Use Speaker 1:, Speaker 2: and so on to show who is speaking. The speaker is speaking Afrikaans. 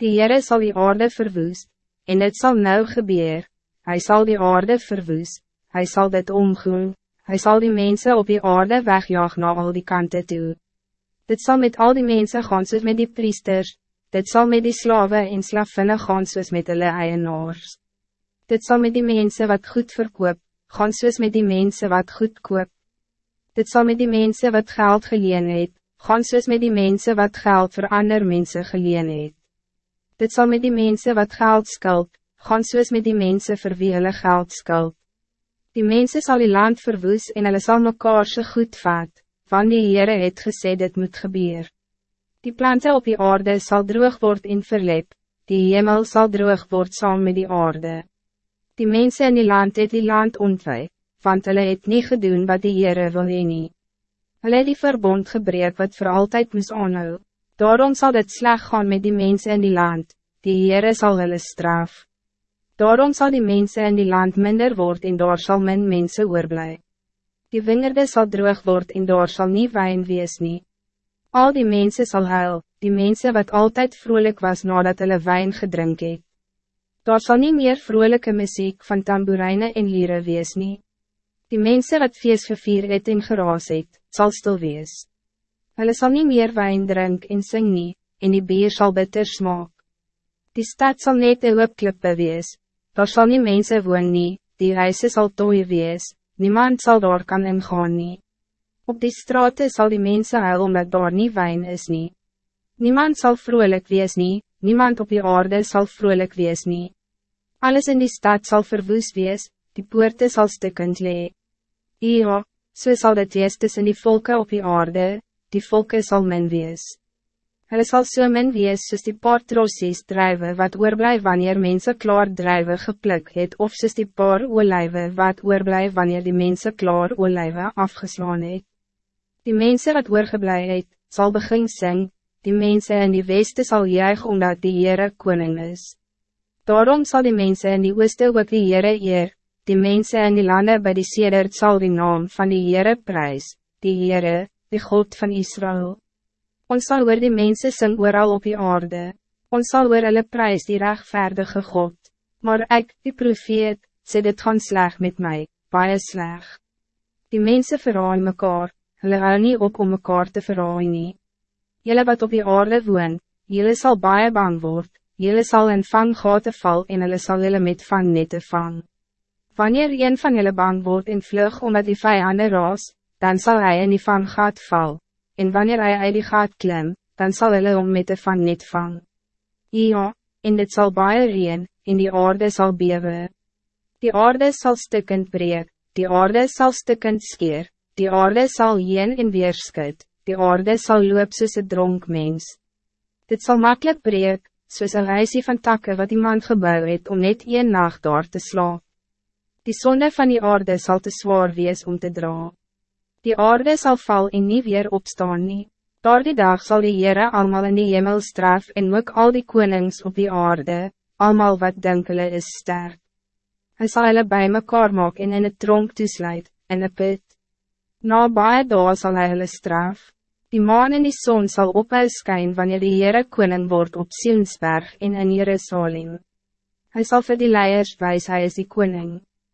Speaker 1: Die Heere zal die aarde verwoest, en het zal nou gebeur, hij zal die aarde verwoest, hij zal dit omgoen, hij zal die mensen op die aarde wegjaag naar al die kanten toe. Dit zal met al die mensen gaan soos met die priesters, dit zal met die slaven en slavinnen gaan soos met hulle eienaars. Dit zal met die mensen wat goed verkoop, gaan soos met die mensen wat goed koop. Dit zal met die mensen wat geld geleen het, gaan soos met die mensen wat geld voor ander mensen geleen het. Dit zal met die mensen wat geld skuld, gaan soos met die mensen vir wie hulle geld skuld. Die mensen zal die land verwoes en hulle sal mekaar so goed vat, van die Heere het gesê dit moet gebeur. Die planten op die aarde zal droog worden in verlep, die hemel zal droog worden saam met die aarde. Die mensen in die land het die land ontwij, want hulle het nie gedoen wat die Heere wil heen nie. Hulle het die verbond gebreek wat voor altijd moes aanhou, daarom zal het sleg gaan met die mensen in die land, die Heere zal hulle straf. Daarom zal die mensen in die land minder worden en daar zal min mensen oorblij. Die wingerde zal droog worden en daar zal nie wijn wees nie. Al die mensen zal huil, die mensen wat altijd vrolijk was nadat hulle wijn gedrink het. Daar zal niet meer vrolijke muziek van tamboerijnen en lieren wees nie. Die mensen wat feest gevier het en geraas het, sal stil wees. Hulle sal niet meer wijn drink en sing nie, en die bier zal bitter smaak. Die stad zal net een hoopklippe wees, daar zal niet mensen woon nie, die reise sal tooi wees, niemand zal daar kan ingaan nie. Op die straten zal die mensen huil omdat daar nie wijn is nie. Niemand zal vrolijk wees nie, niemand op die aarde zal vrolijk wees nie. Alles in die stad zal verwoes wees, die poorte zal stukkend lee. Ja, so sal dit wees tussen die volken op die aarde, die volken zal men wees. Hulle sal so min wees soos die paar trossies drijven wat oorblij wanneer mensen klaar drijven geplik het of soos die paar olijwe wat oorblij wanneer die mensen klaar olijwe afgeslaan het. Die mensen wat oorgeblij het, zal begin sing, die mensen in die weste zal juig omdat die Heere koning is. Daarom zal die mensen in die ooste ook die Heere eer, die mensen in die landen bij die sedert zal die naam van die Heere prijs, die Heere, die God van Israël. Ons zal oor die mensen sing ooral op die aarde. Ons zal oor hulle prijs die rechtvaardige God. Maar ik, die profeet, sê dit gaan sleg met mij, baie sleg. Die mensen verraai mekaar, hulle hou nie op om mekaar te verraai nie. Julle wat op die aarde woon, julle sal baie bang word, julle sal in vanggate val en hulle sal julle met van nette vang. Wanneer een van julle bang wordt en vlug omdat die vijanden raas, dan zal hij in die vangaat val en wanneer hij uit die gaat klim, dan zal hulle om met de van niet vang. Ja, en dit zal baie reen, en die aarde zal bewe. Die aarde zal stukkend breek, die aarde zal stukkend skeer, die aarde zal heen en weer skit, die aarde zal loop soos een dronk mens. Dit zal makkelijk breek, soos een reisie van takken wat iemand gebouw het om net een nacht door te slaap. Die zonde van die aarde zal te zwaar wees om te dragen. Die aarde zal val en niet weer opstaan nie. Door die dag zal die Heere allemaal in die hemel straf en ook al die konings op die aarde, allemaal wat denkele is sterk. Hij zal hulle bij mekaar maak en in het tronk toesluit, in een put. Na baie dae sal hy hulle straf. Die maan en die zon zal ophou skyn wanneer die Heere koning wordt op Sionsberg en in Jerusalem. Hij zal voor die leiers wijs, hij is die koning.